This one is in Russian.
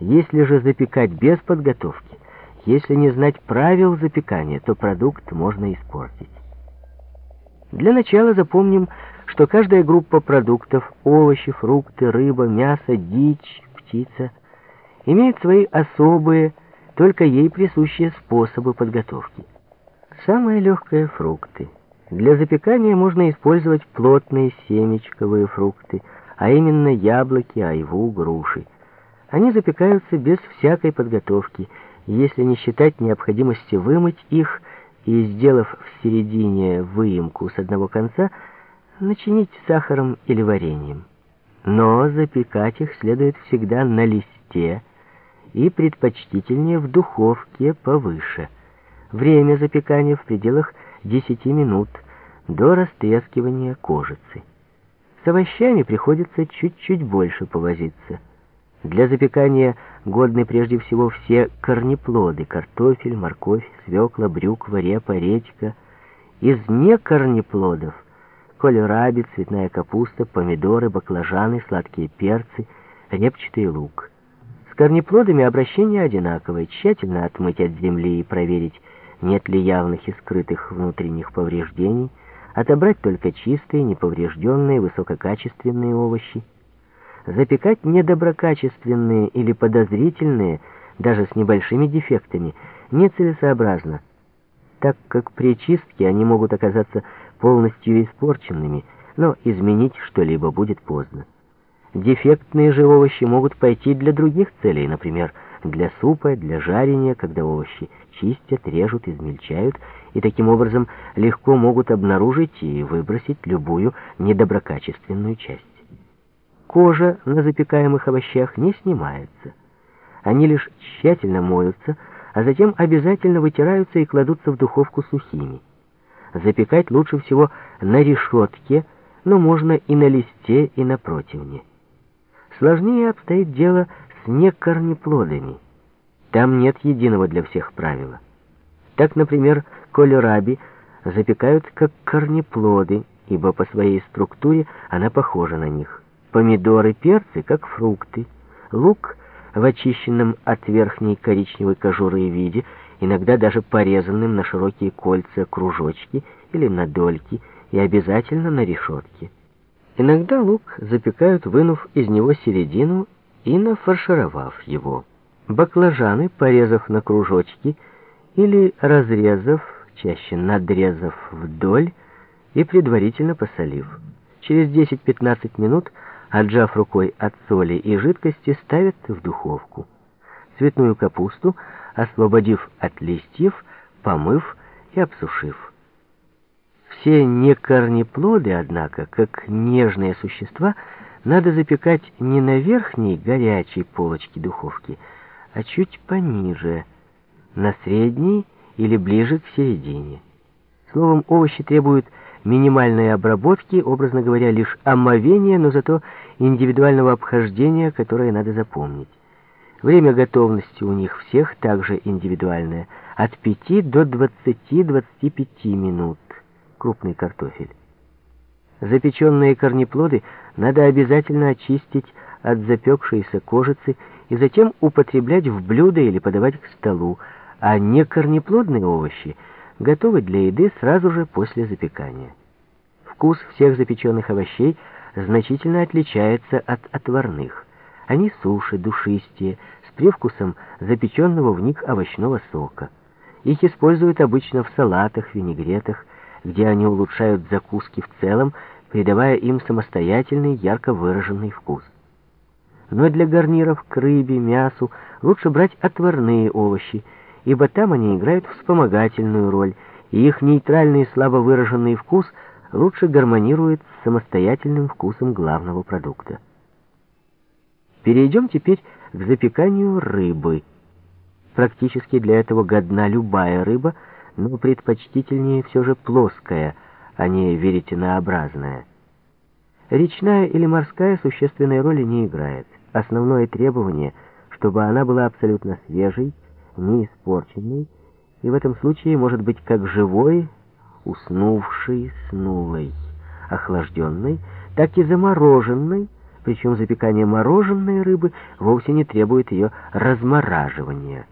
Если же запекать без подготовки, если не знать правил запекания, то продукт можно испортить. Для начала запомним, что каждая группа продуктов, овощи, фрукты, рыба, мясо, дичь, птица, имеет свои особые, только ей присущие способы подготовки. Самое легкое — фрукты. Для запекания можно использовать плотные семечковые фрукты, а именно яблоки, айву, груши. Они запекаются без всякой подготовки, если не считать необходимости вымыть их и, сделав в середине выемку с одного конца, начинить сахаром или вареньем. Но запекать их следует всегда на листе и предпочтительнее в духовке повыше. Время запекания в пределах 10 минут до растрескивания кожицы. С овощами приходится чуть-чуть больше повозиться. Для запекания годны прежде всего все корнеплоды, картофель, морковь, свекла, брюква, репа, редька. Из некорнеплодов кольраби, цветная капуста, помидоры, баклажаны, сладкие перцы, репчатый лук. С корнеплодами обращение одинаковое, тщательно отмыть от земли и проверить, нет ли явных и скрытых внутренних повреждений, отобрать только чистые, неповрежденные, высококачественные овощи. Запекать недоброкачественные или подозрительные, даже с небольшими дефектами, нецелесообразно, так как при чистке они могут оказаться полностью испорченными, но изменить что-либо будет поздно. Дефектные же овощи могут пойти для других целей, например, для супа, для жарения, когда овощи чистят, режут, измельчают, и таким образом легко могут обнаружить и выбросить любую недоброкачественную часть. Кожа на запекаемых овощах не снимается. Они лишь тщательно моются, а затем обязательно вытираются и кладутся в духовку сухими. Запекать лучше всего на решетке, но можно и на листе, и на противне. Сложнее обстоит дело с некорнеплодами. Там нет единого для всех правила. Так, например, колераби запекают как корнеплоды, ибо по своей структуре она похожа на них. Помидоры, перцы как фрукты. Лук в очищенном от верхней коричневой кожуры виде, иногда даже порезанным на широкие кольца, кружочки или на дольки, и обязательно на решетке. Иногда лук запекают, вынув из него середину и нафаршировав его. Баклажаны, порезав на кружочки или разрезав, чаще надрезав вдоль и предварительно посолив. Через 10-15 минут, отжав рукой от соли и жидкости, ставят в духовку. Цветную капусту, освободив от листьев, помыв и обсушив. Все некорнеплоды, однако, как нежные существа, надо запекать не на верхней горячей полочке духовки, а чуть пониже, на средней или ближе к середине. Словом, овощи требуют минимальной обработки, образно говоря, лишь омовения, но зато индивидуального обхождения, которое надо запомнить. Время готовности у них всех также индивидуальное, от 5 до 20-25 минут крупный картофель. Запеченные корнеплоды надо обязательно очистить от запекшейся кожицы и затем употреблять в блюдо или подавать к столу, а не корнеплодные овощи готовы для еды сразу же после запекания. Вкус всех запеченных овощей значительно отличается от отварных. Они суше, душистее, с привкусом запеченного в них овощного сока. Их используют обычно в салатах, винегретах, где они улучшают закуски в целом, придавая им самостоятельный, ярко выраженный вкус. Но для гарниров к рыбе, мясу лучше брать отварные овощи, ибо там они играют вспомогательную роль, и их нейтральный слабо выраженный вкус лучше гармонирует с самостоятельным вкусом главного продукта. Перейдем теперь к запеканию рыбы. Практически для этого годна любая рыба, но предпочтительнее все же плоская, а не веретенообразная. Речная или морская существенной роли не играет. Основное требование, чтобы она была абсолютно свежей, не испорченной, и в этом случае может быть как живой, уснувшей, снулой, охлажденной, так и замороженной, Причем запекание мороженой рыбы вовсе не требует ее размораживания.